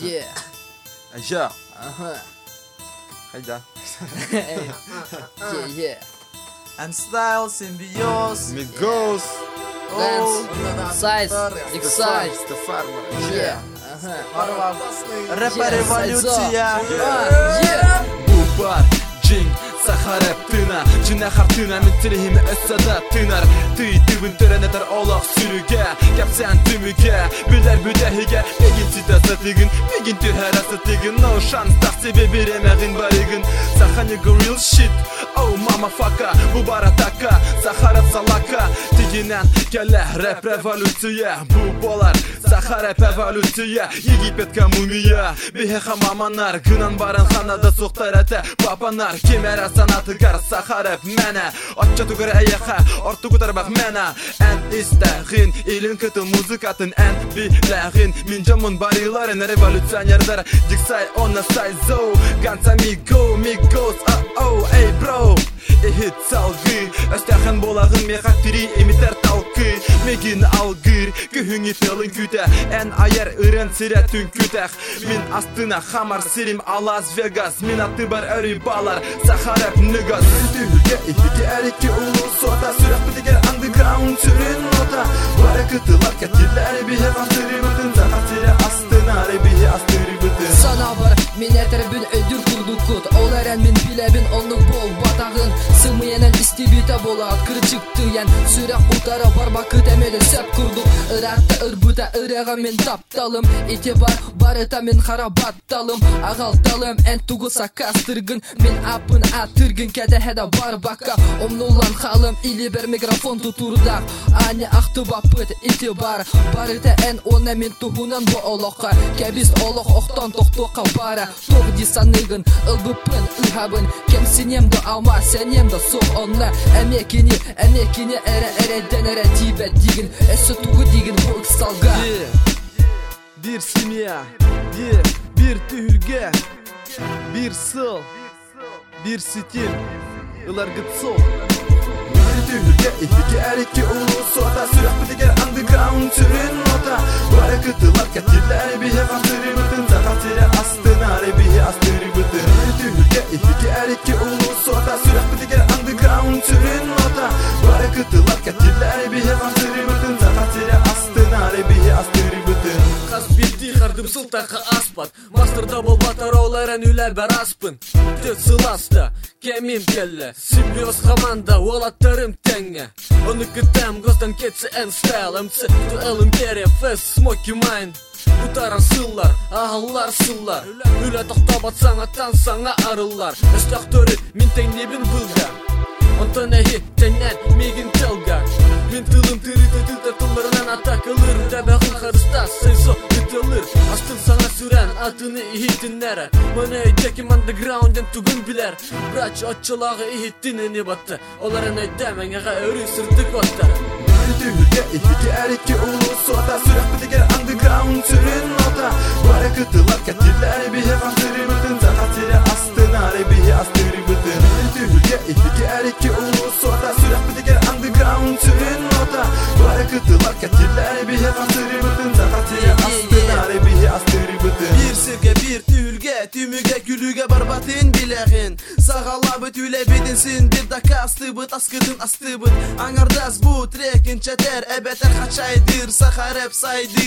Yeah. Aja. Aha. Hayda. Yeah, yeah. And style symbiosis. Migos. Dance. Size. Size. The farmer. Yeah. Yeah, революция. Ah, yeah. Bu бар Джин Сахара тына Жинахар тына Мен тілеймі өссада тынар Ты түбін төренедер олақ Кәпсән түміге Білер бүдәхіге Мегін сита сатығын Мегін түхәр асатығын No шанс тақ себе беремәғін барығын Саханы shit. Oh Bu бар атака Сахара салака Тегінен келе рэп революция Bu болар Сахара эволюция Египетке мумия Бехеха маманар Гынан барын ханада соқтар әті Папанар кемер санатыгар Сахарып мәне Атча түгір әйеха Орты күтарбақ мәне Ән истәғин Илін күті музыкатын Ән биләғин Мин жамын бариларын Революционердар Диксай она сай зоу Ганса миго Мигос Oh эй бро Эхит салгы? Өстәхін болағын меха тири Эмитер талқы Мегин алгыр Күхіңі тылын күтә. Ән айар ырын сирә түн күтәх. Мин астына хамар сирим Алас Вегас Мин аты бар өрі балар Сахарап нигас. Түлге ихике әрекке ұлы сота. Сүрәк бітігер андеграунд түрін нота Бары кытылар кәтілер Дүрт курдук кут ол әрән мен биләбин онлык бол батагын сыймый bol batağın Sığmayanan istibite bolat Kırı çıktı yen Sürek utara var bakıt emeli sep kurduk Irakta ırbuta ırağa min taptalım. İtibar barıta min harabat dalım Ağaltalım en tugusa kastırgın. Min apın atırgın Kedehede bar baka Omnulan halım ili bir mikrofon tuturdak. Ani aktı bapıt itibar. Barıta en ona min tuhunan bu oloqa Kebis oloq oqtan toqtoqa bara Тоқ дисаныгын ылбыпын ыхабын Кем сенем да алма сенем соқ онна Emekini emekini ere ere denere Tibet digin. Esotugu digin bu salga. Bir simya bir tühülge Bir sıl Bir stil Ilar gıtsıl Bir tühülge iki eriki er, ulu sota. Sürat bir diger underground türün nota. Var akıtılar katilleri bir hefa хардым сылтақы аспат Мастерда бол батароуларын үлә бәр аспын Төт сыласта кемим келле Симбиоз команда олаттарым тәңе Оны күтәм гостан кетсе ән стайл МЦ империя фест смоки майн Утаран сыллар, ағалар сыллар Үлә тоқтап атсаң аттан саңа арылар Өстәк төрі мин тәңнебін мегін Мен тылым тырыты тылтыр тылырынан атакылыр Дәбәғын қарыста сайсо үтілір Астын саңа сүрән атыны ихитіннәрі Мұны өйдәкім андеграунден түгін білер Брач отчылағы ихиттінені батты Оларын өйдәм әңеға өрі сыртык баттары Түлге ихике әрекке ұлы сота Сүрәк бітігер андеграунд түрін нота Бары кытылар кәтілер Бихе астыры бүтін Зақа тире астына Бихе астыры бүтін Түлге ихике әрекке ұлы сота Бүтін Зақа тире астына Бихе астыры бүтін Bir bir tühülge. Tümüge gülüge barbatın bidinsin. Bir dakika astı bıt askıdın astı bıt. Angardas bu trekin çeter. Ebeter kaçaydır. Sakar hep saydı.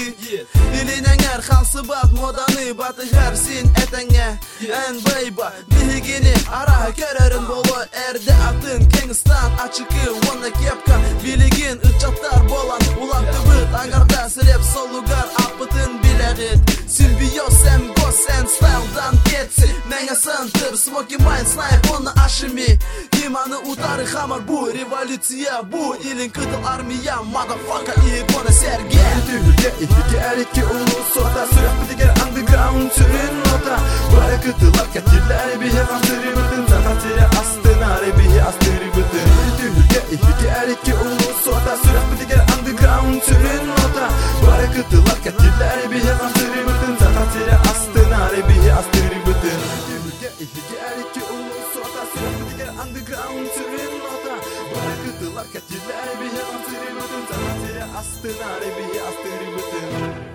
Dilin enger halsı bat modanı batı hersin etenge. En bayba dihigini ara körörün bolu erde atın. Kingston açıkı Менга сантыр, смоки майн, снайп, оны ашими Иманы утары хамар, бу революция, бу илин кытыл армия Мадафака, игона серге Түлге ихике әрекке ұлы сота Сүрәк бітігер андеграунд түрін нота Бары кытылар кәтілер Бихе астыры бүтін Зақа тире астына Бихе астыры бүтін Түлге ихике әрекке ұлы сота Сүрәк бітігер андеграунд түрін нота Бары кытылар кәтілер Attılar kaçılar bir yalan Seni bütün sanatı astın Arabiyi astırmadın